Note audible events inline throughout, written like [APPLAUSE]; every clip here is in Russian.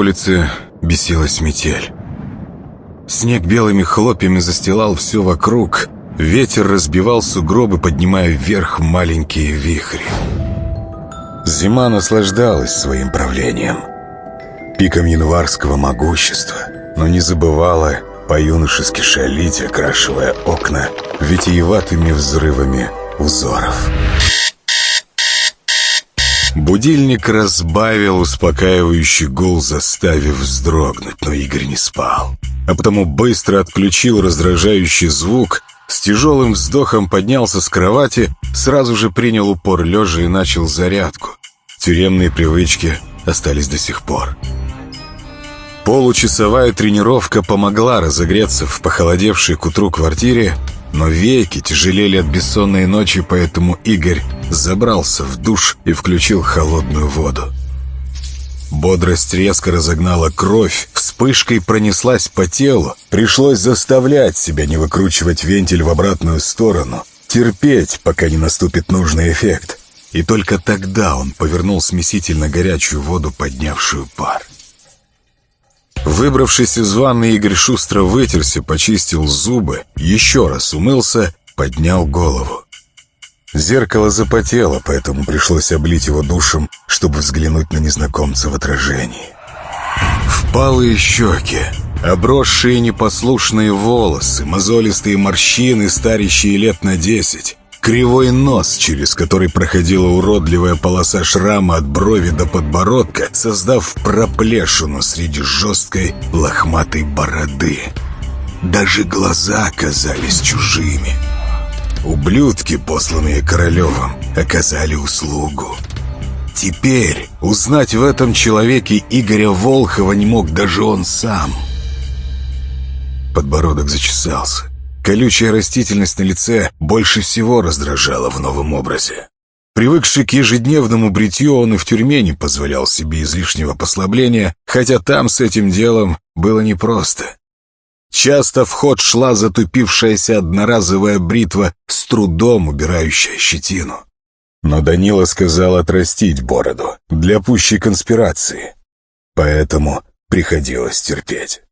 улице бесилась метель. Снег белыми хлопьями застилал все вокруг. Ветер разбивал сугробы, поднимая вверх маленькие вихри. Зима наслаждалась своим правлением. Пиком январского могущества, но не забывала по-юношески шалить, окрашивая окна витиеватыми взрывами узоров. Будильник разбавил успокаивающий гул, заставив вздрогнуть, но Игорь не спал а потому быстро отключил раздражающий звук, с тяжелым вздохом поднялся с кровати, сразу же принял упор лежа и начал зарядку. Тюремные привычки остались до сих пор. Получасовая тренировка помогла разогреться в похолодевшей к утру квартире, но веки тяжелели от бессонной ночи, поэтому Игорь забрался в душ и включил холодную воду. Бодрость резко разогнала кровь, вспышкой пронеслась по телу. Пришлось заставлять себя не выкручивать вентиль в обратную сторону, терпеть, пока не наступит нужный эффект. И только тогда он повернул смесительно горячую воду, поднявшую пар. Выбравшись из ванны, Игорь шустро вытерся, почистил зубы, еще раз умылся, поднял голову. Зеркало запотело, поэтому пришлось облить его душем, чтобы взглянуть на незнакомца в отражении. Впалые щеки, обросшие непослушные волосы, мозолистые морщины, старящие лет на десять, кривой нос, через который проходила уродливая полоса шрама от брови до подбородка, создав проплешину среди жесткой лохматой бороды. Даже глаза оказались чужими — Ублюдки, посланные Королевым, оказали услугу. Теперь узнать в этом человеке Игоря Волхова не мог даже он сам. Подбородок зачесался. Колючая растительность на лице больше всего раздражала в новом образе. Привыкший к ежедневному бритью, он и в тюрьме не позволял себе излишнего послабления, хотя там с этим делом было непросто. Часто в ход шла затупившаяся одноразовая бритва, с трудом убирающая щетину. Но Данила сказал отрастить бороду для пущей конспирации. Поэтому приходилось терпеть.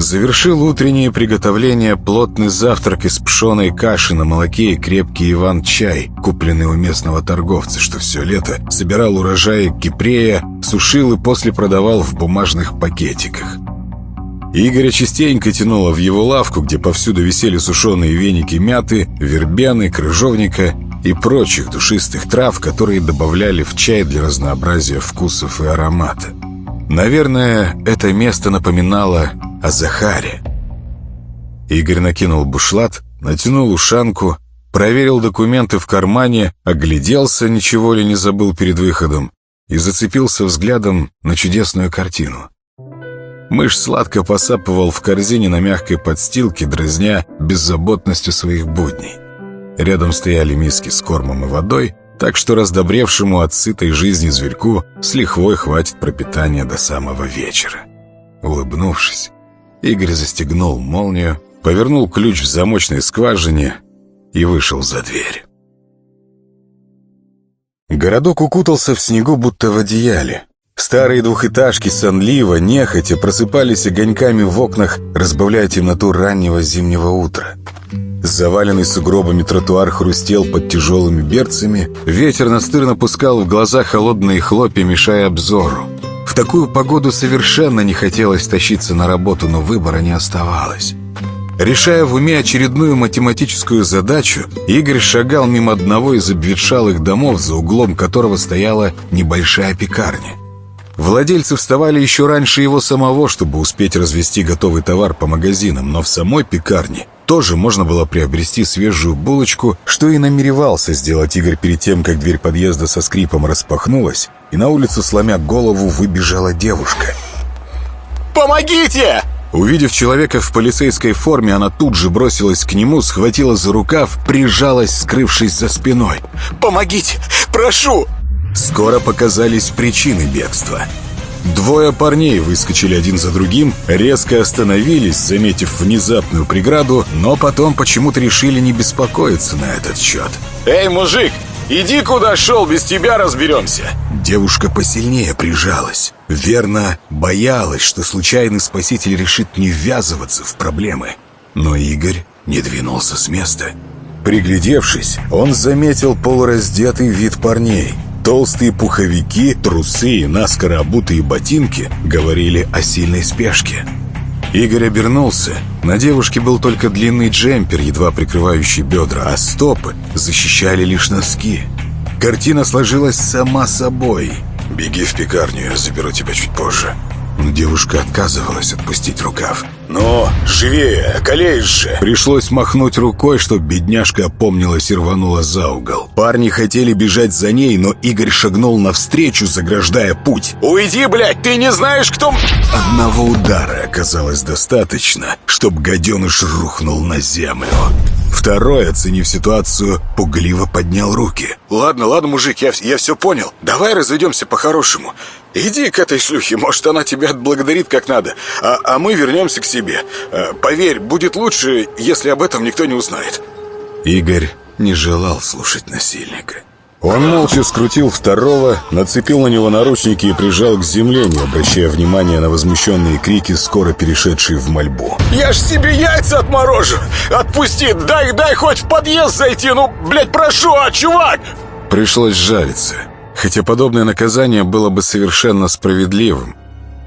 Завершил утреннее приготовление плотный завтрак из пшеной каши на молоке и крепкий Иван-чай, купленный у местного торговца, что все лето собирал урожаи кипрея, сушил и после продавал в бумажных пакетиках. Игоря частенько тянуло в его лавку, где повсюду висели сушеные веники мяты, вербены, крыжовника и прочих душистых трав, которые добавляли в чай для разнообразия вкусов и аромата. Наверное, это место напоминало о Захаре. Игорь накинул бушлат, натянул ушанку, проверил документы в кармане, огляделся, ничего ли не забыл перед выходом, и зацепился взглядом на чудесную картину. Мышь сладко посапывал в корзине на мягкой подстилке, дразня беззаботностью своих будней. Рядом стояли миски с кормом и водой, так что раздобревшему от сытой жизни зверьку с лихвой хватит пропитания до самого вечера. Улыбнувшись, Игорь застегнул молнию, повернул ключ в замочной скважине и вышел за дверь. Городок укутался в снегу, будто в одеяле. Старые двухэтажки сонливо, нехотя просыпались огоньками в окнах, разбавляя темноту раннего зимнего утра. Заваленный сугробами тротуар хрустел под тяжелыми берцами, ветер настырно пускал в глаза холодные хлопья, мешая обзору. В такую погоду совершенно не хотелось тащиться на работу, но выбора не оставалось. Решая в уме очередную математическую задачу, Игорь шагал мимо одного из обветшалых домов, за углом которого стояла небольшая пекарня. Владельцы вставали еще раньше его самого, чтобы успеть развести готовый товар по магазинам, но в самой пекарне тоже можно было приобрести свежую булочку, что и намеревался сделать Игорь перед тем, как дверь подъезда со скрипом распахнулась, и на улицу, сломя голову, выбежала девушка. «Помогите!» Увидев человека в полицейской форме, она тут же бросилась к нему, схватила за рукав, прижалась, скрывшись за спиной. «Помогите! Прошу!» Скоро показались причины бегства. Двое парней выскочили один за другим, резко остановились, заметив внезапную преграду, но потом почему-то решили не беспокоиться на этот счет. «Эй, мужик, иди куда шел, без тебя разберемся!» Девушка посильнее прижалась. Верно, боялась, что случайный спаситель решит не ввязываться в проблемы. Но Игорь не двинулся с места. Приглядевшись, он заметил полураздетый вид парней. Толстые пуховики, трусы и наскоро обутые ботинки говорили о сильной спешке. Игорь обернулся. На девушке был только длинный джемпер, едва прикрывающий бедра, а стопы защищали лишь носки. Картина сложилась сама собой. «Беги в пекарню, я заберу тебя чуть позже». Но девушка отказывалась отпустить рукав. «Но, живее, околеешь же!» Пришлось махнуть рукой, чтобы бедняжка опомнилась и рванула за угол. Парни хотели бежать за ней, но Игорь шагнул навстречу, заграждая путь. «Уйди, блядь, ты не знаешь, кто...» Одного удара оказалось достаточно, чтобы гаденыш рухнул на землю. Второй, оценив ситуацию, пугливо поднял руки. «Ладно, ладно, мужик, я, я все понял. Давай разведемся по-хорошему. Иди к этой шлюхе, может, она тебя отблагодарит как надо, а, а мы вернемся к себе. А, поверь, будет лучше, если об этом никто не узнает». Игорь не желал слушать насильника. Он молча скрутил второго, нацепил на него наручники и прижал к земле, не обращая внимания на возмущенные крики, скоро перешедшие в мольбу. «Я ж себе яйца отморожу! Отпусти! Дай, дай хоть в подъезд зайти! Ну, блядь, прошу, а, чувак!» Пришлось жалиться, хотя подобное наказание было бы совершенно справедливым.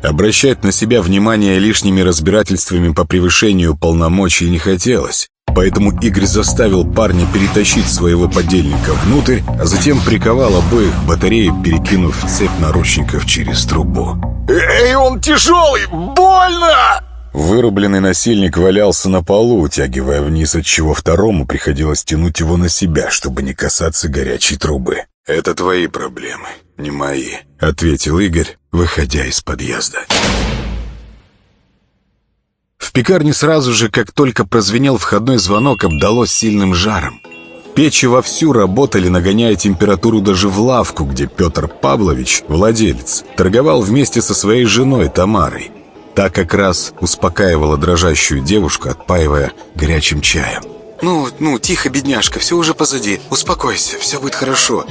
Обращать на себя внимание лишними разбирательствами по превышению полномочий не хотелось. Поэтому Игорь заставил парня перетащить своего подельника внутрь, а затем приковал обоих батареи, перекинув цепь наручников через трубу. «Эй, он тяжелый! Больно!» Вырубленный насильник валялся на полу, утягивая вниз, отчего второму приходилось тянуть его на себя, чтобы не касаться горячей трубы. «Это твои проблемы, не мои», — ответил Игорь, выходя из подъезда. В пекарне сразу же, как только прозвенел входной звонок, обдалось сильным жаром. Печи вовсю работали, нагоняя температуру даже в лавку, где Петр Павлович, владелец, торговал вместе со своей женой Тамарой. Та как раз успокаивала дрожащую девушку, отпаивая горячим чаем. «Ну, ну, тихо, бедняжка, все уже позади. Успокойся, все будет хорошо.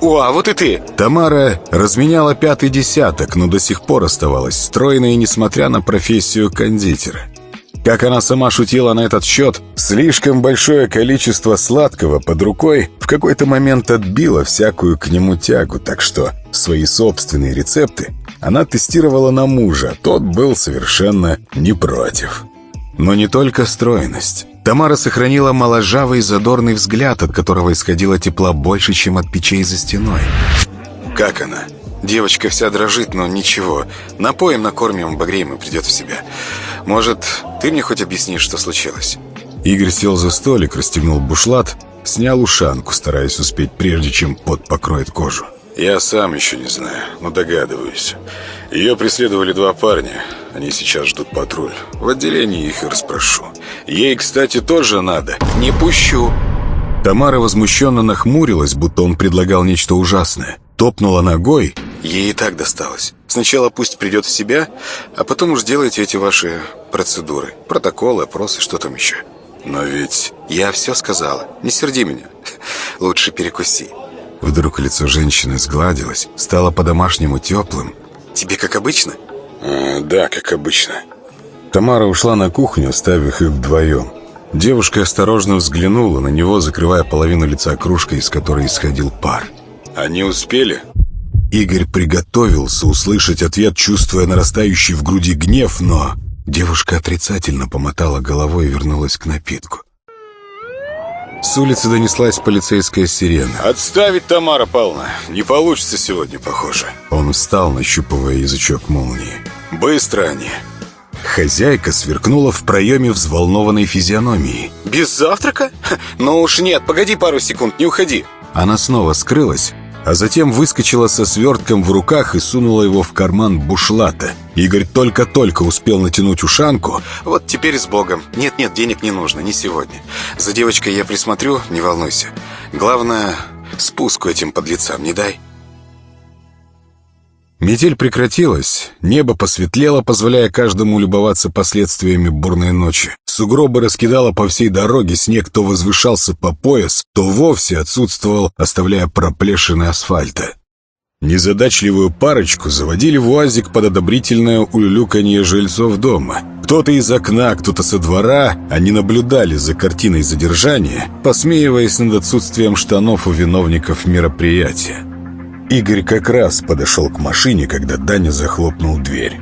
О, а вот и ты!» Тамара разменяла пятый десяток, но до сих пор оставалась стройной, несмотря на профессию кондитера. Как она сама шутила на этот счет, слишком большое количество сладкого под рукой в какой-то момент отбило всякую к нему тягу, так что свои собственные рецепты она тестировала на мужа, тот был совершенно не против. Но не только стройность. Тамара сохранила моложавый задорный взгляд, от которого исходило тепла больше, чем от печей за стеной. «Как она?» Девочка вся дрожит, но ничего. Напоим, накормим, обогреем и придет в себя. Может, ты мне хоть объяснишь, что случилось?» Игорь сел за столик, расстегнул бушлат, снял ушанку, стараясь успеть, прежде чем пот покроет кожу. «Я сам еще не знаю, но догадываюсь. Ее преследовали два парня. Они сейчас ждут патруль. В отделении их и расспрошу. Ей, кстати, тоже надо. Не пущу!» Тамара возмущенно нахмурилась, будто он предлагал нечто ужасное. Топнула ногой. Ей и так досталось. Сначала пусть придет в себя, а потом уж делайте эти ваши процедуры. Протоколы, опросы, что там еще. Но ведь... Я все сказала. Не серди меня. Лучше перекуси. Вдруг лицо женщины сгладилось, стало по-домашнему теплым. Тебе как обычно? А, да, как обычно. Тамара ушла на кухню, оставив их вдвоем. Девушка осторожно взглянула на него, закрывая половину лица кружкой, из которой исходил пар. «Они успели?» Игорь приготовился услышать ответ, чувствуя нарастающий в груди гнев, но девушка отрицательно помотала головой и вернулась к напитку. С улицы донеслась полицейская сирена. «Отставить, Тамара Павловна! Не получится сегодня, похоже». Он встал, нащупывая язычок молнии. «Быстро они!» Хозяйка сверкнула в проеме взволнованной физиономии. «Без завтрака? Ну уж нет, погоди пару секунд, не уходи!» Она снова скрылась, а затем выскочила со свертком в руках и сунула его в карман бушлата. Игорь только-только успел натянуть ушанку. «Вот теперь с Богом. Нет-нет, денег не нужно, не сегодня. За девочкой я присмотрю, не волнуйся. Главное, спуску этим подлецам не дай». Метель прекратилась, небо посветлело, позволяя каждому любоваться последствиями бурной ночи. Сугробы раскидало по всей дороге, снег то возвышался по пояс, то вовсе отсутствовал, оставляя проплешины асфальта. Незадачливую парочку заводили в УАЗик под одобрительное улюлюканье жильцов дома. Кто-то из окна, кто-то со двора, они наблюдали за картиной задержания, посмеиваясь над отсутствием штанов у виновников мероприятия. Игорь как раз подошел к машине, когда Даня захлопнул дверь.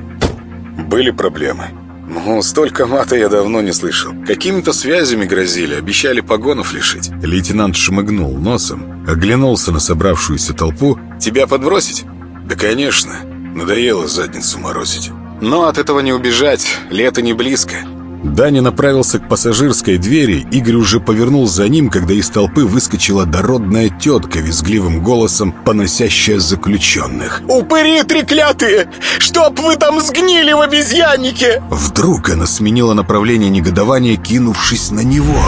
Были проблемы. Ну, столько мата я давно не слышал. Какими-то связями грозили, обещали погонов лишить. Лейтенант шмыгнул носом, оглянулся на собравшуюся толпу. Тебя подбросить? Да, конечно. Надоело задницу морозить. Но от этого не убежать, лето не близко. Даня направился к пассажирской двери, Игорь уже повернул за ним, когда из толпы выскочила дородная тетка визгливым голосом, поносящая заключенных. «Упыри треклятые! Чтоб вы там сгнили в обезьяннике!» Вдруг она сменила направление негодования, кинувшись на него.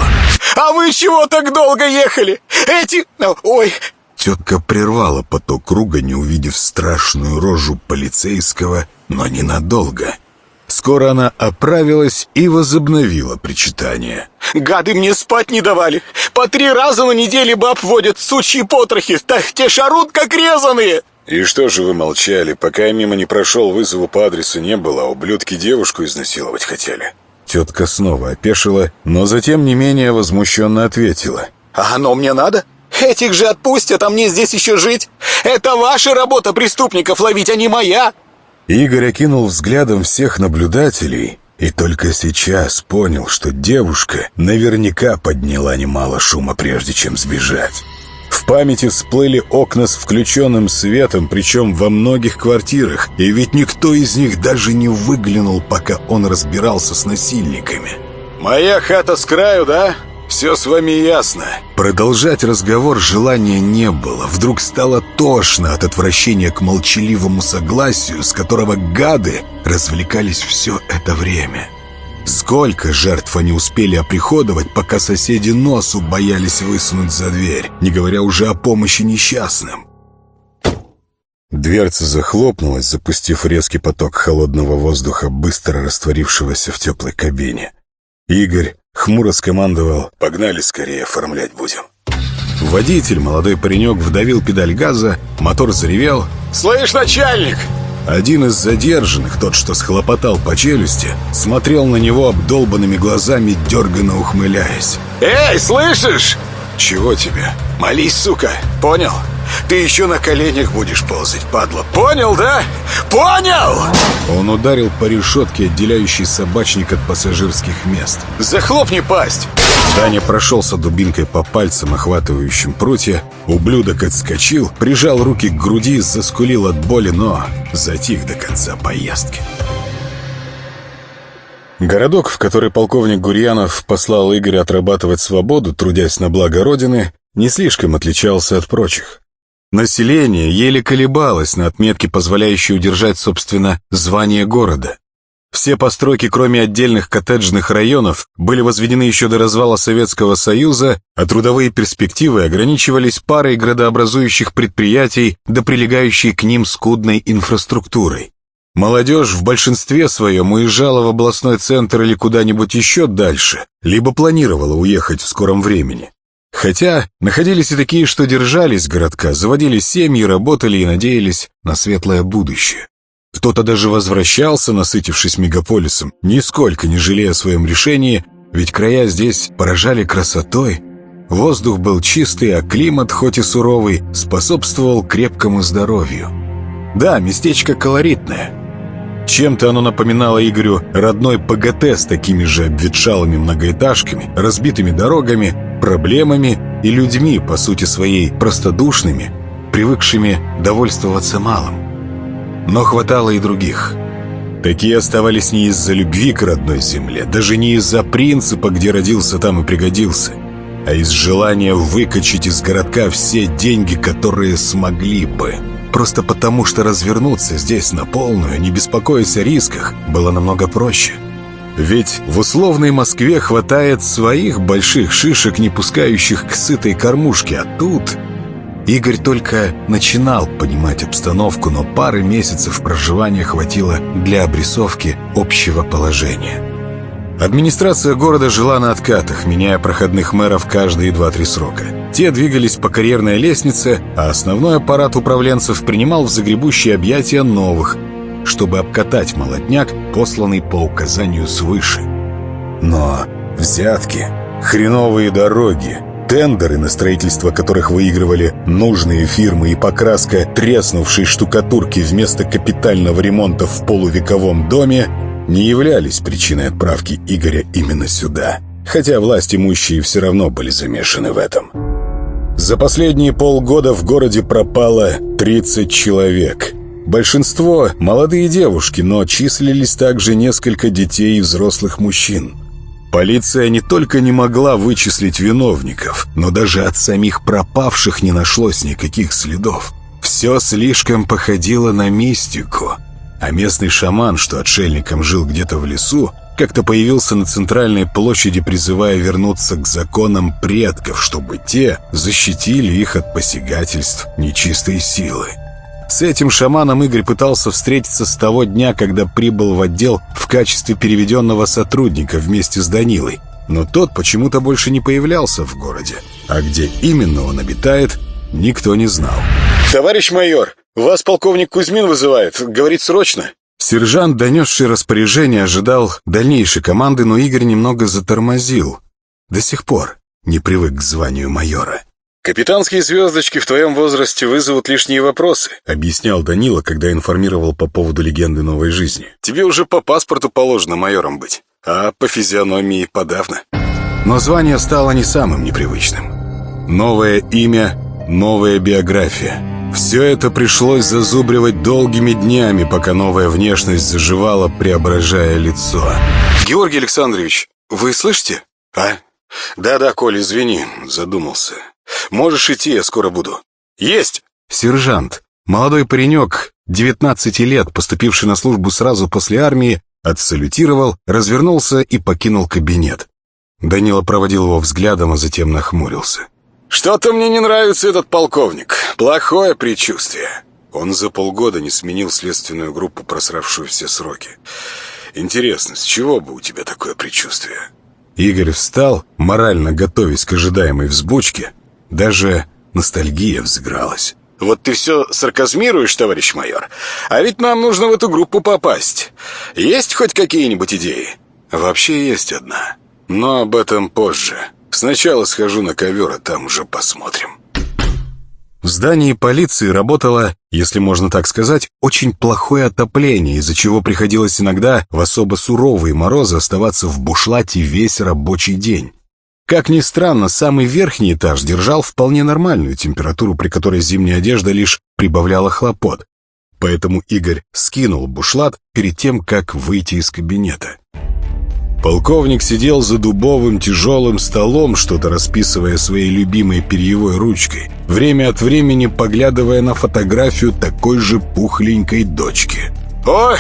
«А вы чего так долго ехали? Эти... Ой, Тетка прервала поток круга, не увидев страшную рожу полицейского, но ненадолго. Скоро она оправилась и возобновила причитание. «Гады мне спать не давали! По три раза на неделе баб водят сучьи потрохи, так те шарут, как резаные!» И что же вы молчали, пока я мимо не прошел, вызову по адресу не было, а ублюдки девушку изнасиловать хотели? Тетка снова опешила, но затем не менее возмущенно ответила. «А оно мне надо? Этих же отпустят, а мне здесь еще жить? Это ваша работа преступников ловить, а не моя!» Игорь окинул взглядом всех наблюдателей и только сейчас понял, что девушка наверняка подняла немало шума, прежде чем сбежать. В памяти всплыли окна с включенным светом, причем во многих квартирах, и ведь никто из них даже не выглянул, пока он разбирался с насильниками. «Моя хата с краю, да?» «Все с вами ясно». Продолжать разговор желания не было. Вдруг стало тошно от отвращения к молчаливому согласию, с которого гады развлекались все это время. Сколько жертв они успели оприходовать, пока соседи носу боялись высунуть за дверь, не говоря уже о помощи несчастным. Дверца захлопнулась, запустив резкий поток холодного воздуха, быстро растворившегося в теплой кабине. Игорь Хмуро скомандовал «Погнали скорее, оформлять будем». Водитель, молодой паренек, вдавил педаль газа, мотор заревел. «Слышь, начальник!» Один из задержанных, тот, что схлопотал по челюсти, смотрел на него обдолбанными глазами, дерганно ухмыляясь. «Эй, слышишь?» «Чего тебе? Молись, сука! Понял? Ты еще на коленях будешь ползать, падла. Понял, да? Понял!» Он ударил по решетке, отделяющей собачник от пассажирских мест. «Захлопни пасть!» Даня прошелся дубинкой по пальцам, охватывающим прутья. Ублюдок отскочил, прижал руки к груди, заскулил от боли, но затих до конца поездки. Городок, в который полковник Гурьянов послал Игоря отрабатывать свободу, трудясь на благо Родины, не слишком отличался от прочих. Население еле колебалось на отметке, позволяющей удержать, собственно, звание города. Все постройки, кроме отдельных коттеджных районов, были возведены еще до развала Советского Союза, а трудовые перспективы ограничивались парой градообразующих предприятий до прилегающей к ним скудной инфраструктурой. Молодежь в большинстве своем уезжала в областной центр или куда-нибудь еще дальше, либо планировала уехать в скором времени. Хотя находились и такие, что держались городка, заводили семьи, работали и надеялись на светлое будущее. Кто-то даже возвращался, насытившись мегаполисом, нисколько не жалея о своем решении, ведь края здесь поражали красотой. Воздух был чистый, а климат, хоть и суровый, способствовал крепкому здоровью. Да, местечко колоритное. Чем-то оно напоминало Игорю родной ПГТ с такими же обветшалыми многоэтажками, разбитыми дорогами, проблемами и людьми, по сути своей, простодушными, привыкшими довольствоваться малым. Но хватало и других. Такие оставались не из-за любви к родной земле, даже не из-за принципа, где родился, там и пригодился, а из желания выкачать из городка все деньги, которые смогли бы – Просто потому, что развернуться здесь на полную, не беспокоясь о рисках, было намного проще. Ведь в условной Москве хватает своих больших шишек, не пускающих к сытой кормушке, а тут... Игорь только начинал понимать обстановку, но пары месяцев проживания хватило для обрисовки общего положения. Администрация города жила на откатах, меняя проходных мэров каждые 2-3 срока. Те двигались по карьерной лестнице, а основной аппарат управленцев принимал в загребущие объятия новых, чтобы обкатать молотняк, посланный по указанию свыше. Но взятки, хреновые дороги, тендеры, на строительство которых выигрывали нужные фирмы и покраска треснувшей штукатурки вместо капитального ремонта в полувековом доме не являлись причиной отправки Игоря именно сюда, хотя власть имущие все равно были замешаны в этом. За последние полгода в городе пропало 30 человек. Большинство – молодые девушки, но числились также несколько детей и взрослых мужчин. Полиция не только не могла вычислить виновников, но даже от самих пропавших не нашлось никаких следов. Все слишком походило на мистику – а местный шаман, что отшельником жил где-то в лесу, как-то появился на центральной площади, призывая вернуться к законам предков, чтобы те защитили их от посягательств нечистой силы. С этим шаманом Игорь пытался встретиться с того дня, когда прибыл в отдел в качестве переведенного сотрудника вместе с Данилой. Но тот почему-то больше не появлялся в городе. А где именно он обитает, никто не знал. «Товарищ майор, вас полковник Кузьмин вызывает. Говорит срочно». Сержант, донесший распоряжение, ожидал дальнейшей команды, но Игорь немного затормозил. До сих пор не привык к званию майора. «Капитанские звездочки в твоем возрасте вызовут лишние вопросы», объяснял Данила, когда информировал по поводу легенды новой жизни. «Тебе уже по паспорту положено майором быть, а по физиономии подавно». Но звание стало не самым непривычным. Новое имя, новая биография — все это пришлось зазубривать долгими днями, пока новая внешность заживала, преображая лицо. «Георгий Александрович, вы слышите? А? Да-да, Коля, извини, задумался. Можешь идти, я скоро буду. Есть!» Сержант, молодой паренек, 19 лет, поступивший на службу сразу после армии, отсалютировал, развернулся и покинул кабинет. Данила проводил его взглядом, а затем нахмурился. «Что-то мне не нравится этот полковник. Плохое предчувствие. Он за полгода не сменил следственную группу, просравшую все сроки. Интересно, с чего бы у тебя такое предчувствие?» Игорь встал, морально готовясь к ожидаемой взбучке. Даже ностальгия взыгралась. «Вот ты все сарказмируешь, товарищ майор. А ведь нам нужно в эту группу попасть. Есть хоть какие-нибудь идеи?» «Вообще есть одна. Но об этом позже». Сначала схожу на ковер, а там уже посмотрим. В здании полиции работало, если можно так сказать, очень плохое отопление, из-за чего приходилось иногда в особо суровые морозы оставаться в бушлате весь рабочий день. Как ни странно, самый верхний этаж держал вполне нормальную температуру, при которой зимняя одежда лишь прибавляла хлопот. Поэтому Игорь скинул бушлат перед тем, как выйти из кабинета. Полковник сидел за дубовым тяжелым столом, что-то расписывая своей любимой перьевой ручкой, время от времени поглядывая на фотографию такой же пухленькой дочки. «Ой,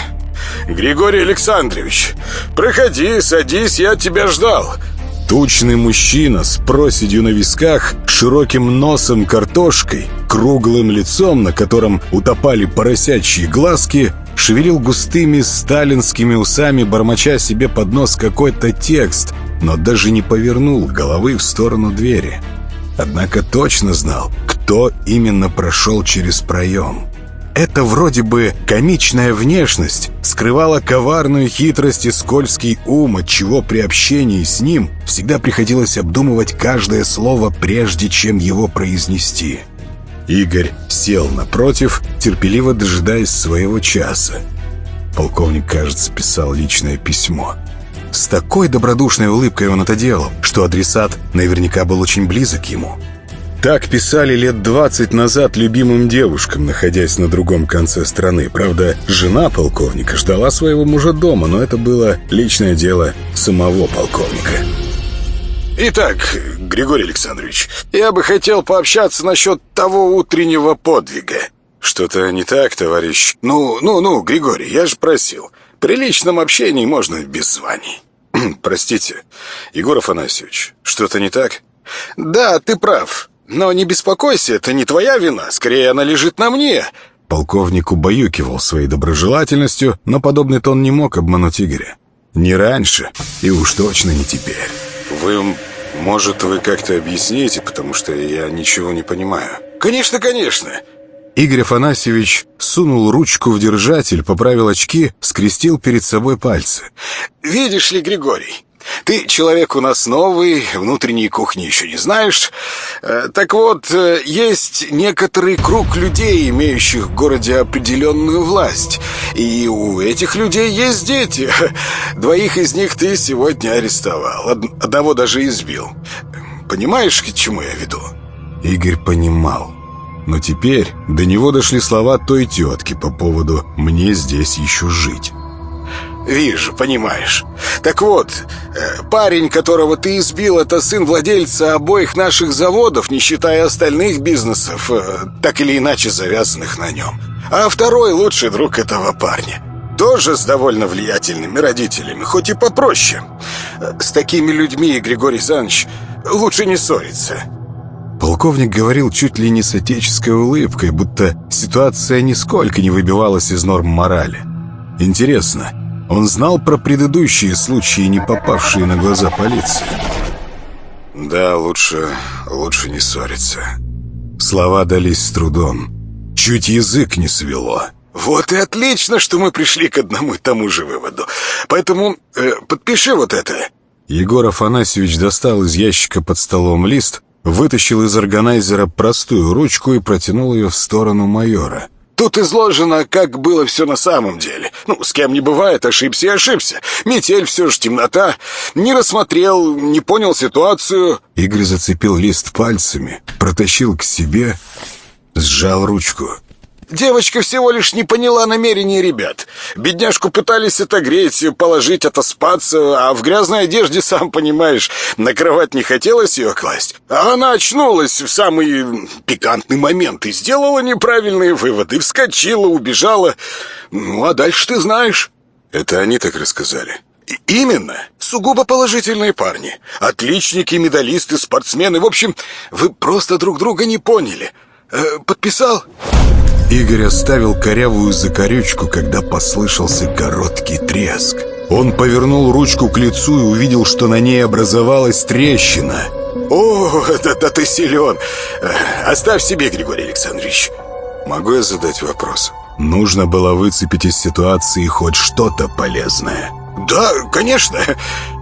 Григорий Александрович, проходи, садись, я тебя ждал». Тучный мужчина с проседью на висках, широким носом картошкой, круглым лицом, на котором утопали поросячьи глазки, шевелил густыми сталинскими усами, бормоча себе под нос какой-то текст, но даже не повернул головы в сторону двери. Однако точно знал, кто именно прошел через проем. Эта вроде бы комичная внешность скрывала коварную хитрость и скользкий ум, от чего при общении с ним всегда приходилось обдумывать каждое слово, прежде чем его произнести. Игорь сел напротив, терпеливо дожидаясь своего часа. Полковник, кажется, писал личное письмо. С такой добродушной улыбкой он это делал, что адресат наверняка был очень близок ему. Так писали лет двадцать назад любимым девушкам, находясь на другом конце страны. Правда, жена полковника ждала своего мужа дома, но это было личное дело самого полковника. Итак, Григорий Александрович, я бы хотел пообщаться насчет того утреннего подвига. Что-то не так, товарищ? Ну, ну, ну, Григорий, я же просил. При личном общении можно без званий. [CLEARS THROAT] Простите, Егор Афанасьевич, что-то не так? Да, ты прав. Но не беспокойся, это не твоя вина, скорее она лежит на мне. Полковник убаюкивал своей доброжелательностью, но подобный тон не мог обмануть Игоря. Не раньше, и уж точно не теперь. Вы, может, вы как-то объясните, потому что я ничего не понимаю. Конечно, конечно. Игорь Афанасьевич сунул ручку в держатель, поправил очки, скрестил перед собой пальцы. Видишь ли, Григорий, ты человек у нас новый, внутренней кухни еще не знаешь. Э, так вот, э, есть некоторый круг людей, имеющих в городе определенную власть. И у этих людей есть дети. [LAUGHS] Двоих из них ты сегодня арестовал. Одного даже избил. Понимаешь, к чему я веду? Игорь понимал. Но теперь до него дошли слова той тетки по поводу «мне здесь еще жить». «Вижу, понимаешь. Так вот, э, парень, которого ты избил, это сын владельца обоих наших заводов, не считая остальных бизнесов, э, так или иначе завязанных на нем. А второй лучший друг этого парня. Тоже с довольно влиятельными родителями, хоть и попроще. Э, с такими людьми, Григорий Александрович, лучше не ссориться». Полковник говорил чуть ли не с отеческой улыбкой, будто ситуация нисколько не выбивалась из норм морали. Интересно, он знал про предыдущие случаи, не попавшие на глаза полиции? Да, лучше, лучше не ссориться. Слова дались с трудом. Чуть язык не свело. Вот и отлично, что мы пришли к одному и тому же выводу. Поэтому э, подпиши вот это. Егор Афанасьевич достал из ящика под столом лист, вытащил из органайзера простую ручку и протянул ее в сторону майора. Тут изложено, как было все на самом деле. Ну, с кем не бывает, ошибся и ошибся. Метель все же темнота. Не рассмотрел, не понял ситуацию. Игорь зацепил лист пальцами, протащил к себе, сжал ручку. Девочка всего лишь не поняла намерений ребят. Бедняжку пытались отогреть, положить, отоспаться, а в грязной одежде, [LAUGHS] сам понимаешь, на кровать не хотелось ее класть. А она очнулась в самый пикантный момент и сделала неправильные выводы, вскочила, убежала. Ну, а дальше ты знаешь. Это они так рассказали? И именно. Сугубо положительные парни. Отличники, медалисты, спортсмены. В общем, вы просто друг друга не поняли. Э, подписал? Игорь оставил корявую закорючку, когда послышался короткий треск. Он повернул ручку к лицу и увидел, что на ней образовалась трещина. «О, да, да ты силен! Оставь себе, Григорий Александрович!» «Могу я задать вопрос?» Нужно было выцепить из ситуации хоть что-то полезное. «Да, конечно!»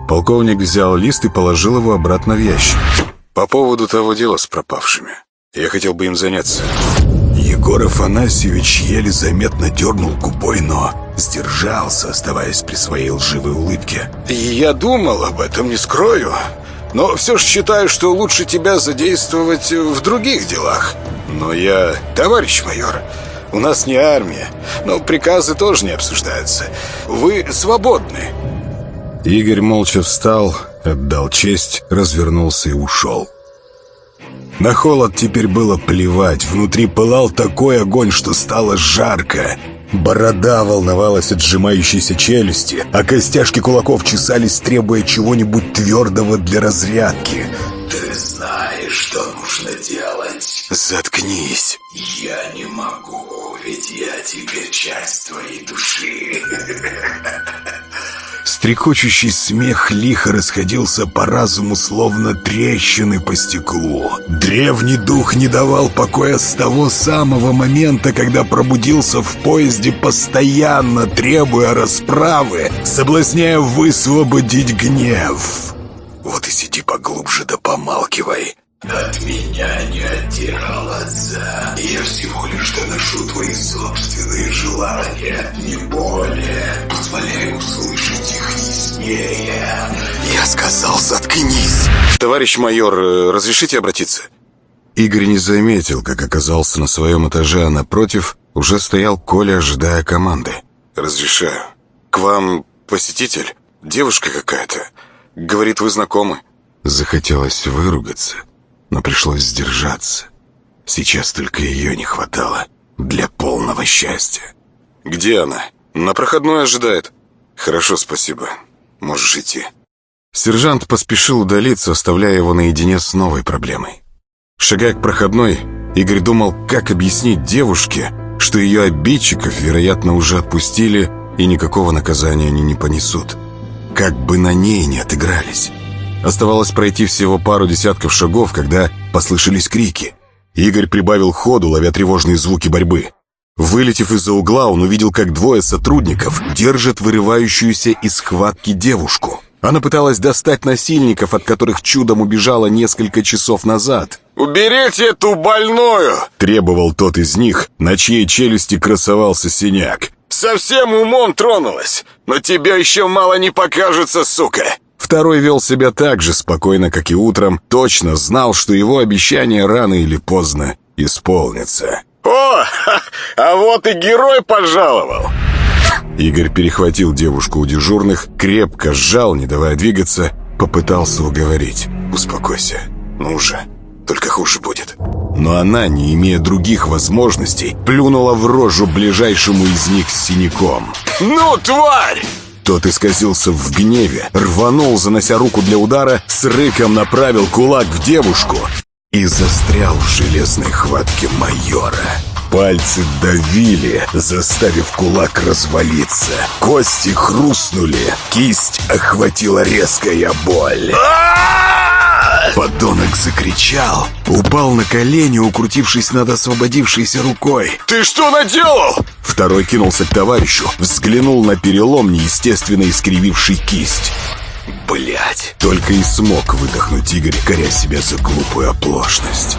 Полковник взял лист и положил его обратно в ящик. «По поводу того дела с пропавшими. Я хотел бы им заняться». Егор Афанасьевич еле заметно дернул губой, но сдержался, оставаясь при своей лживой улыбке. «Я думал об этом, не скрою, но все же считаю, что лучше тебя задействовать в других делах. Но я... Товарищ майор, у нас не армия, но приказы тоже не обсуждаются. Вы свободны». Игорь молча встал, отдал честь, развернулся и ушел. На холод теперь было плевать. Внутри пылал такой огонь, что стало жарко. Борода волновалась от сжимающейся челюсти, а костяшки кулаков чесались, требуя чего-нибудь твердого для разрядки. «Ты знаешь, что нужно делать?» «Заткнись!» «Я не могу, ведь я теперь часть твоей души!» Стрекочущий смех лихо расходился по разуму, словно трещины по стеклу. Древний дух не давал покоя с того самого момента, когда пробудился в поезде, постоянно требуя расправы, соблазняя высвободить гнев. «Вот и сиди поглубже да помалкивай!» От меня не отделаться. Я всего лишь доношу твои собственные желания, не более. Позволяю услышать их яснее. Я сказал, заткнись. Товарищ майор, э, разрешите обратиться? Игорь не заметил, как оказался на своем этаже, а напротив уже стоял Коля, ожидая команды. Разрешаю. К вам посетитель? Девушка какая-то. Говорит, вы знакомы. Захотелось выругаться но пришлось сдержаться. Сейчас только ее не хватало для полного счастья. «Где она?» «На проходной ожидает». «Хорошо, спасибо. Можешь идти». Сержант поспешил удалиться, оставляя его наедине с новой проблемой. Шагая к проходной, Игорь думал, как объяснить девушке, что ее обидчиков, вероятно, уже отпустили и никакого наказания они не понесут. Как бы на ней не отыгрались. Оставалось пройти всего пару десятков шагов, когда послышались крики. Игорь прибавил ходу, ловя тревожные звуки борьбы. Вылетев из-за угла, он увидел, как двое сотрудников держат вырывающуюся из схватки девушку. Она пыталась достать насильников, от которых чудом убежала несколько часов назад. «Уберите эту больную!» — требовал тот из них, на чьей челюсти красовался синяк. «Совсем умом тронулась, но тебе еще мало не покажется, сука!» Второй вел себя так же спокойно, как и утром, точно знал, что его обещание рано или поздно исполнится. «О, а вот и герой пожаловал!» Игорь перехватил девушку у дежурных, крепко сжал, не давая двигаться, попытался уговорить. «Успокойся, ну уже, только хуже будет». Но она, не имея других возможностей, плюнула в рожу ближайшему из них с синяком. «Ну, тварь!» Тот исказился в гневе, рванул, занося руку для удара, с рыком направил кулак в девушку и застрял в железной хватке майора. Пальцы давили, заставив кулак развалиться. Кости хрустнули, кисть охватила резкая боль. Подонок закричал, упал на колени, укрутившись над освободившейся рукой. «Ты что наделал?» Второй кинулся к товарищу, взглянул на перелом, неестественно искрививший кисть. Блять! Только и смог выдохнуть Игорь, коря себя за глупую оплошность.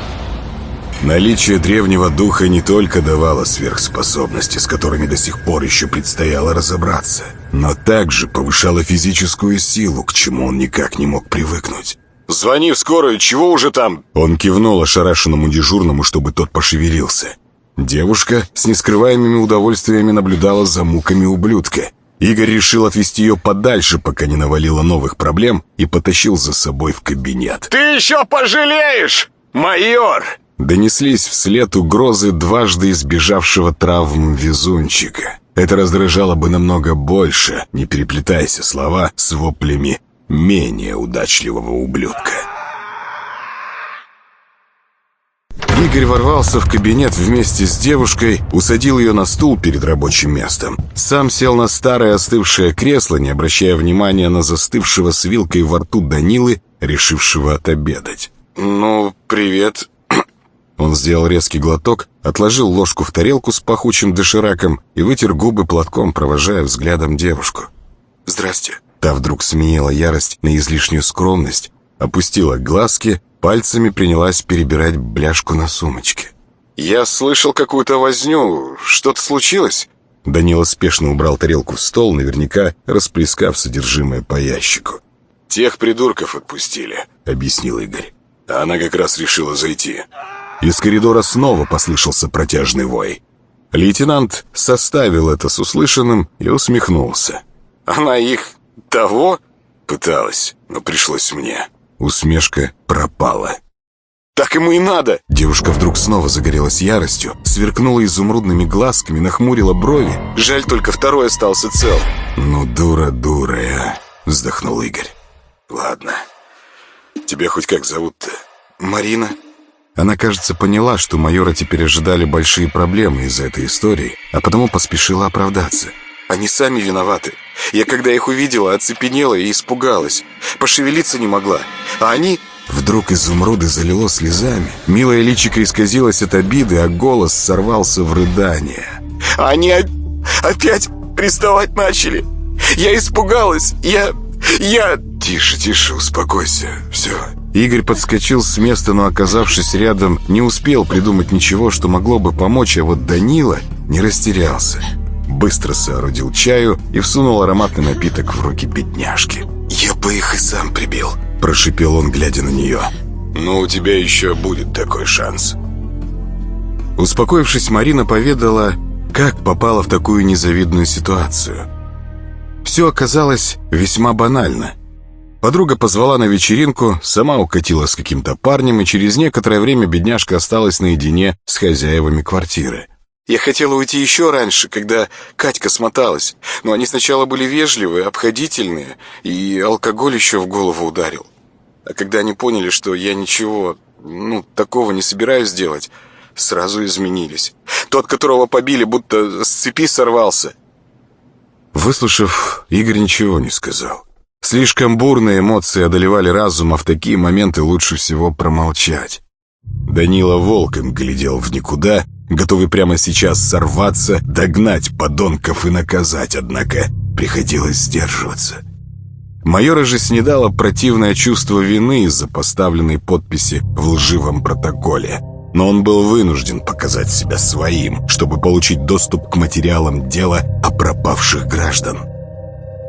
Наличие древнего духа не только давало сверхспособности, с которыми до сих пор еще предстояло разобраться, но также повышало физическую силу, к чему он никак не мог привыкнуть. «Звони в скорую, чего уже там?» Он кивнул ошарашенному дежурному, чтобы тот пошевелился. Девушка с нескрываемыми удовольствиями наблюдала за муками ублюдка. Игорь решил отвезти ее подальше, пока не навалило новых проблем, и потащил за собой в кабинет. «Ты еще пожалеешь, майор!» Донеслись вслед угрозы дважды избежавшего травм везунчика. Это раздражало бы намного больше, не переплетайся слова с воплями менее удачливого ублюдка. Игорь ворвался в кабинет вместе с девушкой, усадил ее на стул перед рабочим местом. Сам сел на старое остывшее кресло, не обращая внимания на застывшего с вилкой во рту Данилы, решившего отобедать. «Ну, привет». [CLEARS THROAT] Он сделал резкий глоток, отложил ложку в тарелку с пахучим дошираком и вытер губы платком, провожая взглядом девушку. «Здрасте». Та вдруг сменила ярость на излишнюю скромность, опустила глазки, пальцами принялась перебирать бляшку на сумочке. «Я слышал какую-то возню. Что-то случилось?» Данила спешно убрал тарелку в стол, наверняка расплескав содержимое по ящику. «Тех придурков отпустили», — объяснил Игорь. А она как раз решила зайти. Из коридора снова послышался протяжный вой. Лейтенант составил это с услышанным и усмехнулся. «Она их того?» «Пыталась, но пришлось мне». Усмешка пропала. «Так ему и надо!» Девушка вдруг снова загорелась яростью, сверкнула изумрудными глазками, нахмурила брови. «Жаль, только второй остался цел». «Ну, дура, дура, вздохнул Игорь. «Ладно. Тебя хоть как зовут-то?» «Марина». Она, кажется, поняла, что майора теперь ожидали большие проблемы из-за этой истории, а потому поспешила оправдаться. Они сами виноваты. Я, когда их увидела, оцепенела и испугалась. Пошевелиться не могла. А они... Вдруг изумруды залило слезами. Милая личико исказилась от обиды, а голос сорвался в рыдание. Они опять приставать начали. Я испугалась. Я... я... Тише, тише, успокойся. Все. Игорь подскочил с места, но, оказавшись рядом, не успел придумать ничего, что могло бы помочь, а вот Данила не растерялся быстро соорудил чаю и всунул ароматный напиток в руки бедняжки. «Я бы их и сам прибил», – прошипел он, глядя на нее. «Но у тебя еще будет такой шанс». Успокоившись, Марина поведала, как попала в такую незавидную ситуацию. Все оказалось весьма банально. Подруга позвала на вечеринку, сама укатила с каким-то парнем, и через некоторое время бедняжка осталась наедине с хозяевами квартиры. Я хотела уйти еще раньше, когда Катька смоталась, но они сначала были вежливые, обходительные, и алкоголь еще в голову ударил. А когда они поняли, что я ничего, ну, такого не собираюсь делать, сразу изменились. Тот, которого побили, будто с цепи сорвался. Выслушав, Игорь ничего не сказал. Слишком бурные эмоции одолевали разум, а в такие моменты лучше всего промолчать. Данила волком глядел в никуда, готовый прямо сейчас сорваться, догнать подонков и наказать, однако приходилось сдерживаться. Майора же снедало противное чувство вины из-за поставленной подписи в лживом протоколе. Но он был вынужден показать себя своим, чтобы получить доступ к материалам дела о пропавших граждан.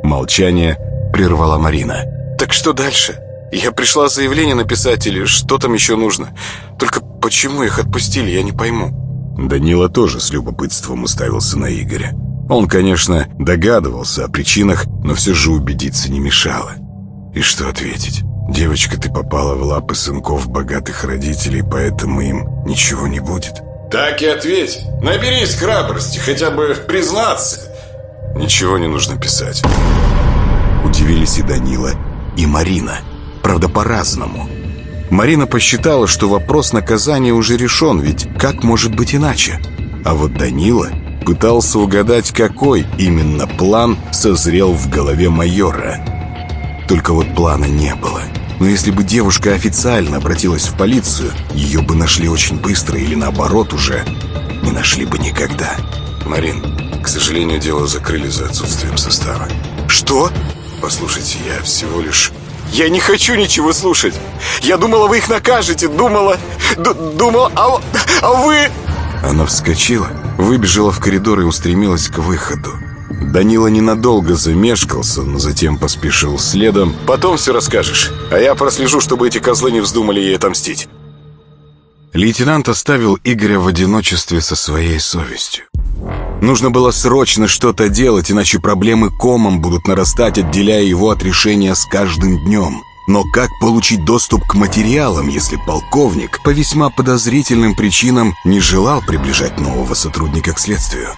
Молчание прервала Марина. «Так что дальше? Я пришла заявление написать или что там еще нужно? Только почему их отпустили, я не пойму». Данила тоже с любопытством уставился на Игоря. Он, конечно, догадывался о причинах, но все же убедиться не мешало. И что ответить? Девочка, ты попала в лапы сынков богатых родителей, поэтому им ничего не будет. Так и ответь. Наберись храбрости, хотя бы признаться. Ничего не нужно писать. Удивились и Данила, и Марина. Правда, по-разному. Марина посчитала, что вопрос наказания уже решен, ведь как может быть иначе? А вот Данила пытался угадать, какой именно план созрел в голове майора. Только вот плана не было. Но если бы девушка официально обратилась в полицию, ее бы нашли очень быстро или наоборот уже не нашли бы никогда. Марин, к сожалению, дело закрыли за отсутствием состава. Что? Послушайте, я всего лишь я не хочу ничего слушать. Я думала, вы их накажете. Думала... думала... А, а вы... Она вскочила, выбежала в коридор и устремилась к выходу. Данила ненадолго замешкался, но затем поспешил следом. «Потом все расскажешь, а я прослежу, чтобы эти козлы не вздумали ей отомстить». Лейтенант оставил Игоря в одиночестве со своей совестью. Нужно было срочно что-то делать, иначе проблемы комом будут нарастать, отделяя его от решения с каждым днем. Но как получить доступ к материалам, если полковник по весьма подозрительным причинам не желал приближать нового сотрудника к следствию?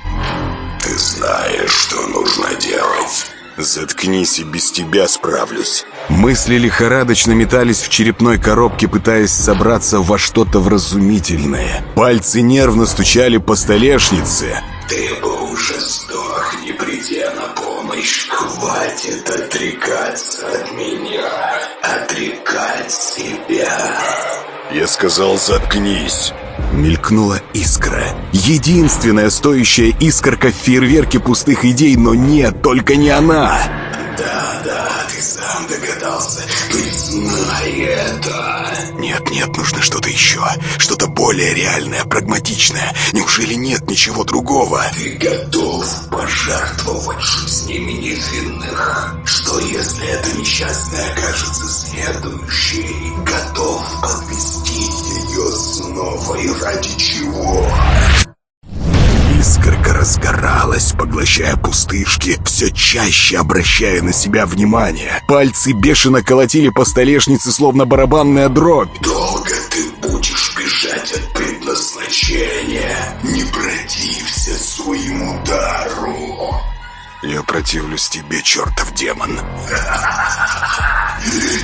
«Ты знаешь, что нужно делать». «Заткнись, и без тебя справлюсь». Мысли лихорадочно метались в черепной коробке, пытаясь собраться во что-то вразумительное. Пальцы нервно стучали по столешнице. «Ты бы уже сдох, не придя на помощь. Хватит отрекаться от меня, отрекать себя». Я сказал, заткнись. Мелькнула искра. Единственная стоящая искорка в фейерверке пустых идей, но нет, только не она. Да, да, ты сам догадался. Признай это. Нет, нет, нужно что-то еще. Что-то более реальное, прагматичное. Неужели нет ничего другого? Ты готов пожертвовать жизнями невинных? Что если эта несчастная окажется следующей? Готов подвести ее снова и ради чего? Искорка разгоралась, поглощая пустышки, все чаще обращая на себя внимание. Пальцы бешено колотили по столешнице, словно барабанная дробь. Долго ты будешь бежать от предназначения? Не протився своему дару. Я противлюсь тебе, чертов демон.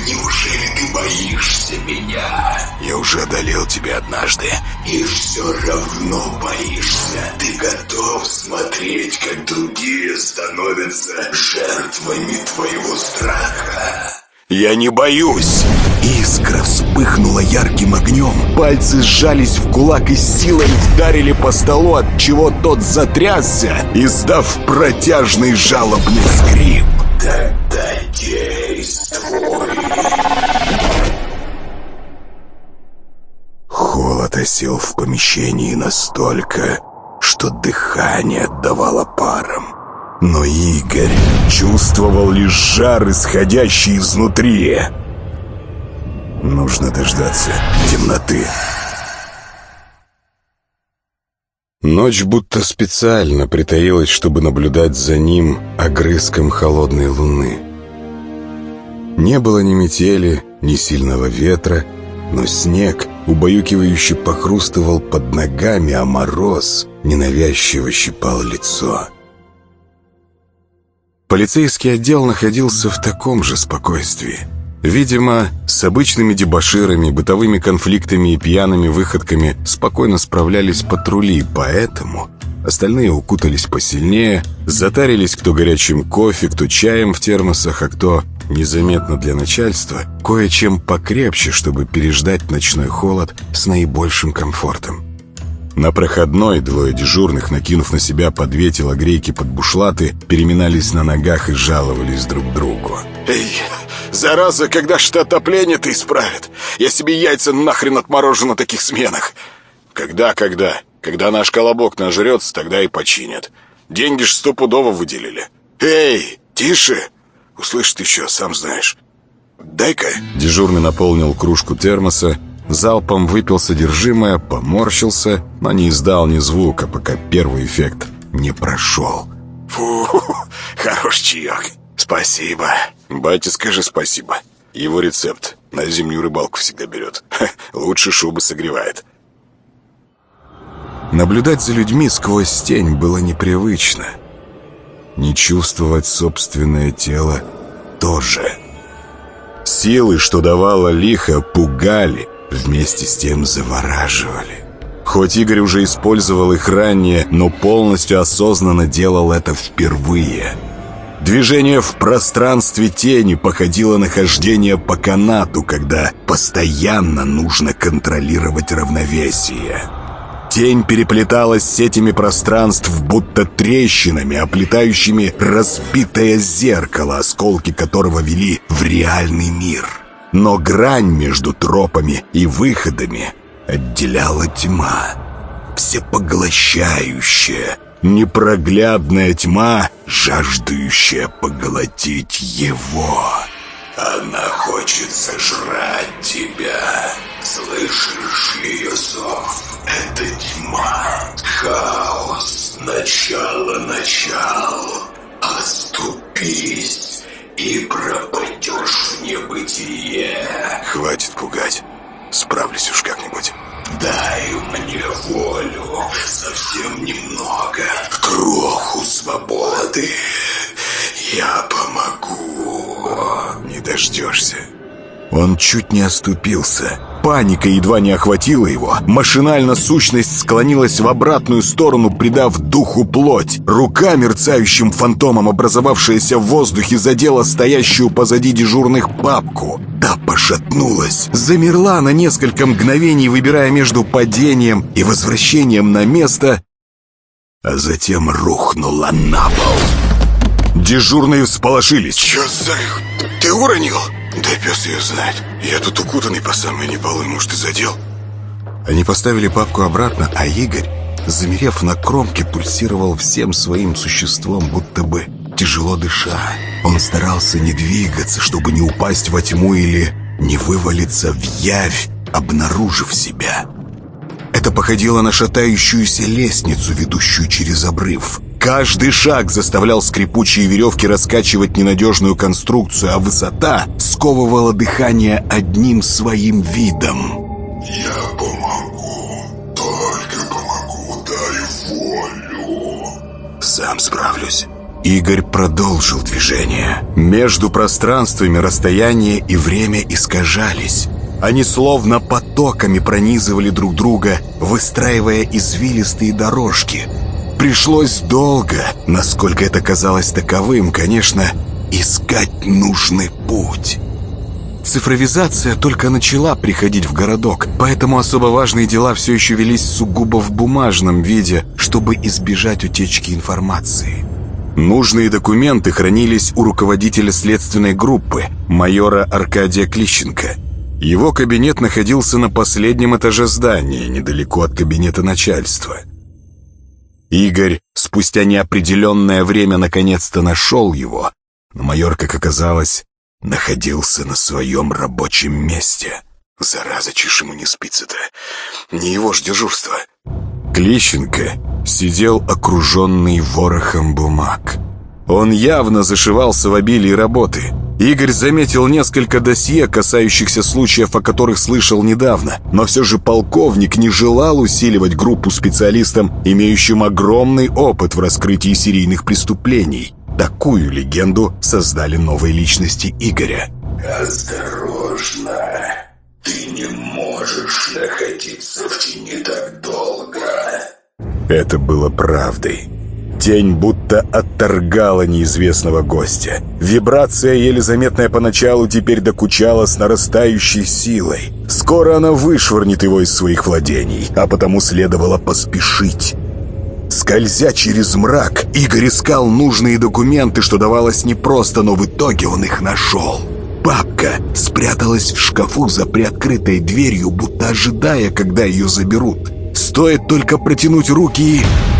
Неужели ты боишься меня? Я уже одолел тебя однажды. И все равно боишься. Ты готов смотреть, как другие становятся жертвами твоего страха? Я не боюсь. Искра вспыхнула ярким огнем. Пальцы сжались в кулак и силой вдарили по столу, от чего тот затрясся, издав протяжный жалобный скрип. Тогда действуй. Холод осел в помещении настолько, что дыхание отдавало паром. Но Игорь чувствовал лишь жар, исходящий изнутри. Нужно дождаться темноты. Ночь будто специально притаилась, чтобы наблюдать за ним огрызком холодной луны. Не было ни метели, ни сильного ветра, но снег убаюкивающе похрустывал под ногами, а мороз ненавязчиво щипал лицо. Полицейский отдел находился в таком же спокойствии. Видимо, с обычными дебоширами, бытовыми конфликтами и пьяными выходками спокойно справлялись патрули, поэтому остальные укутались посильнее, затарились кто горячим кофе, кто чаем в термосах, а кто незаметно для начальства, кое-чем покрепче, чтобы переждать ночной холод с наибольшим комфортом. На проходной двое дежурных, накинув на себя по две телогрейки под бушлаты, переминались на ногах и жаловались друг другу. «Эй, зараза, когда что отопление-то исправят? Я себе яйца нахрен отморожу на таких сменах!» «Когда, когда? Когда наш колобок нажрется, тогда и починят. Деньги ж стопудово выделили. Эй, тише!» Услышит еще, сам знаешь. Дай-ка. Дежурный наполнил кружку термоса, залпом выпил содержимое, поморщился, но не издал ни звука, пока первый эффект не прошел. Фу, [LAUGHS] хорош чаек. Спасибо. Батя, скажи спасибо. Его рецепт на зимнюю рыбалку всегда берет. [LAUGHS] Лучше шубы согревает. Наблюдать за людьми сквозь тень было непривычно. Не чувствовать собственное тело тоже. Силы, что давало лихо, пугали, вместе с тем завораживали. Хоть Игорь уже использовал их ранее, но полностью осознанно делал это впервые. Движение в пространстве тени походило на хождение по канату, когда постоянно нужно контролировать равновесие. Тень переплеталась с этими пространств, будто трещинами, оплетающими разбитое зеркало, осколки которого вели в реальный мир. Но грань между тропами и выходами отделяла тьма. Всепоглощающая, непроглядная тьма, жаждущая поглотить его. Она хочет сожрать тебя. Слышишь ее зов? Это тьма, хаос, начало начал. Оступись и пропадешь в небытие. Хватит пугать. Справлюсь уж как-нибудь. Дай мне волю, совсем немного, кроху свободы. Я помогу. Не дождешься. Он чуть не оступился. Паника едва не охватила его. Машинально сущность склонилась в обратную сторону, придав духу плоть. Рука, мерцающим фантомом, образовавшаяся в воздухе, задела стоящую позади дежурных папку. Та пошатнулась, замерла на несколько мгновений, выбирая между падением и возвращением на место, а затем рухнула на пол. Дежурные всполошились. Чё за... Ты уронил? Да пес ее знает. Я тут укутанный по самой не полу, может, и задел. Они поставили папку обратно, а Игорь, замерев на кромке, пульсировал всем своим существом, будто бы тяжело дыша. Он старался не двигаться, чтобы не упасть во тьму или не вывалиться в явь, обнаружив себя. Это походило на шатающуюся лестницу, ведущую через обрыв. Каждый шаг заставлял скрипучие веревки раскачивать ненадежную конструкцию, а высота сковывала дыхание одним своим видом. Я помогу, только помогу, дай волю. Сам справлюсь. Игорь продолжил движение. Между пространствами расстояние и время искажались. Они словно потоками пронизывали друг друга, выстраивая извилистые дорожки. Пришлось долго, насколько это казалось таковым, конечно, искать нужный путь. Цифровизация только начала приходить в городок, поэтому особо важные дела все еще велись сугубо в бумажном виде, чтобы избежать утечки информации. Нужные документы хранились у руководителя следственной группы, майора Аркадия Клищенко. Его кабинет находился на последнем этаже здания, недалеко от кабинета начальства. Игорь спустя неопределенное время наконец-то нашел его, но майор, как оказалось, находился на своем рабочем месте. Зараза, чушь ему не спится-то. Не его ж дежурство. Клещенко сидел окруженный ворохом бумаг. Он явно зашивался в обилии работы. Игорь заметил несколько досье, касающихся случаев, о которых слышал недавно, но все же полковник не желал усиливать группу специалистам, имеющим огромный опыт в раскрытии серийных преступлений. Такую легенду создали новые личности Игоря. Осторожно, ты не можешь находиться в тени так долго. Это было правдой. Тень будто отторгала неизвестного гостя. Вибрация, еле заметная поначалу, теперь докучала с нарастающей силой. Скоро она вышвырнет его из своих владений, а потому следовало поспешить. Скользя через мрак, Игорь искал нужные документы, что давалось непросто, но в итоге он их нашел. Папка спряталась в шкафу за приоткрытой дверью, будто ожидая, когда ее заберут. Стоит только протянуть руки и...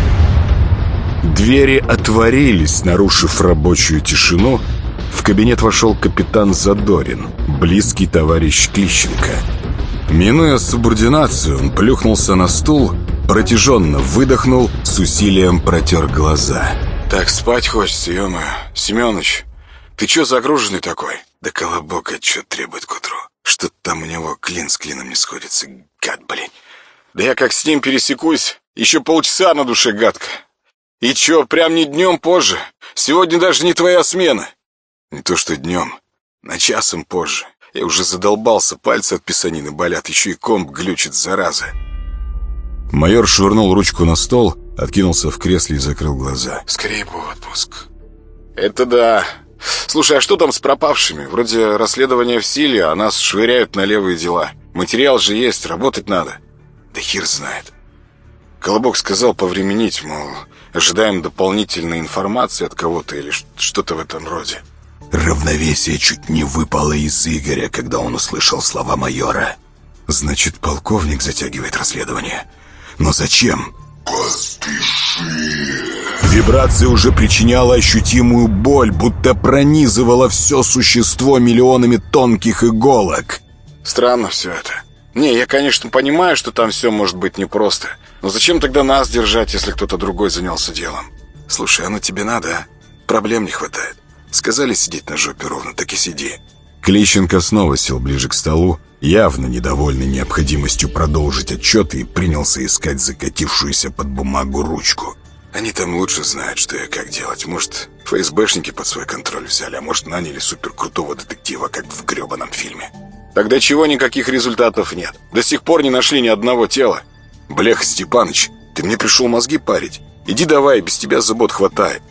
Двери отворились, нарушив рабочую тишину. В кабинет вошел капитан Задорин, близкий товарищ Клищенко. Минуя субординацию, он плюхнулся на стул, протяженно выдохнул, с усилием протер глаза. «Так спать хочется, ё Семёныч, ты чё загруженный такой?» «Да колобок отчет требует к утру. Что-то там у него клин с клином не сходится, гад, блин». «Да я как с ним пересекусь, еще полчаса на душе гадко. И чё, прям не днем позже? Сегодня даже не твоя смена». «Не то что днем, на часом позже. Я уже задолбался, пальцы от писанины болят, еще и комп глючит, зараза». Майор швырнул ручку на стол, откинулся в кресле и закрыл глаза. «Скорее бы отпуск». «Это да. Слушай, а что там с пропавшими? Вроде расследование в силе, а нас швыряют на левые дела. Материал же есть, работать надо». «Да хер знает». Колобок сказал повременить, мол, ожидаем дополнительной информации от кого-то или что-то в этом роде. Равновесие чуть не выпало из Игоря, когда он услышал слова майора. Значит, полковник затягивает расследование. Но зачем? Поспеши. Вибрация уже причиняла ощутимую боль, будто пронизывала все существо миллионами тонких иголок. Странно все это. Не, я, конечно, понимаю, что там все может быть непросто. Но зачем тогда нас держать, если кто-то другой занялся делом? Слушай, оно тебе надо, а? Проблем не хватает. Сказали сидеть на жопе ровно, так и сиди. Клещенко снова сел ближе к столу, явно недовольный необходимостью продолжить отчет и принялся искать закатившуюся под бумагу ручку. Они там лучше знают, что и как делать. Может, ФСБшники под свой контроль взяли, а может, наняли суперкрутого детектива, как в гребаном фильме. Тогда чего никаких результатов нет? До сих пор не нашли ни одного тела. Блех, Степаныч, ты мне пришел мозги парить. Иди давай, без тебя забот хватает.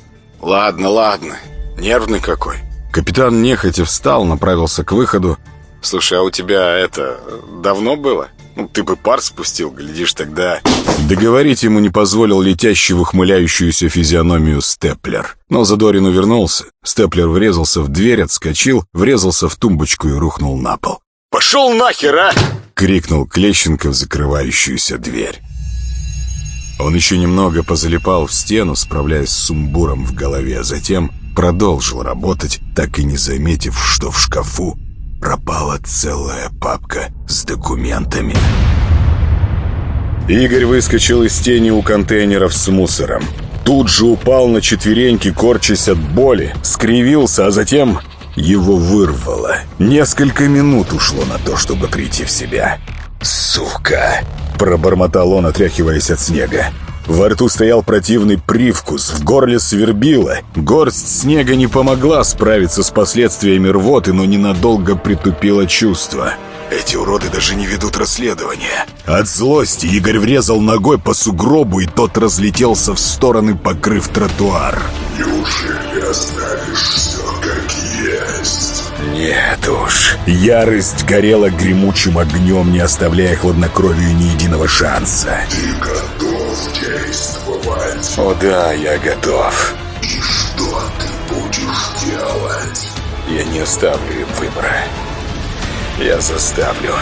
Ладно, ладно. Нервный какой. Капитан нехотя встал, направился к выходу. Слушай, а у тебя это давно было? Ну, ты бы пар спустил, глядишь тогда... Договорить ему не позволил летящий в ухмыляющуюся физиономию Степлер. Но Задорин увернулся. Степлер врезался в дверь, отскочил, врезался в тумбочку и рухнул на пол. «Пошел нахер, а!» — крикнул Клещенко в закрывающуюся дверь. Он еще немного позалипал в стену, справляясь с сумбуром в голове, а затем продолжил работать, так и не заметив, что в шкафу пропала целая папка с документами. Игорь выскочил из тени у контейнеров с мусором. Тут же упал на четвереньки, корчась от боли, скривился, а затем его вырвало. Несколько минут ушло на то, чтобы прийти в себя. «Сука!» – пробормотал он, отряхиваясь от снега. Во рту стоял противный привкус, в горле свербило. Горсть снега не помогла справиться с последствиями рвоты, но ненадолго притупила чувство. Эти уроды даже не ведут расследования. От злости Игорь врезал ногой по сугробу, и тот разлетелся в стороны, покрыв тротуар. Неужели есть? Нет уж. Ярость горела гремучим огнем, не оставляя хладнокровию ни единого шанса. Ты готов действовать? О да, я готов. И что ты будешь делать? Я не оставлю им выбора. Я заставлю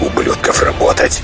ублюдков работать.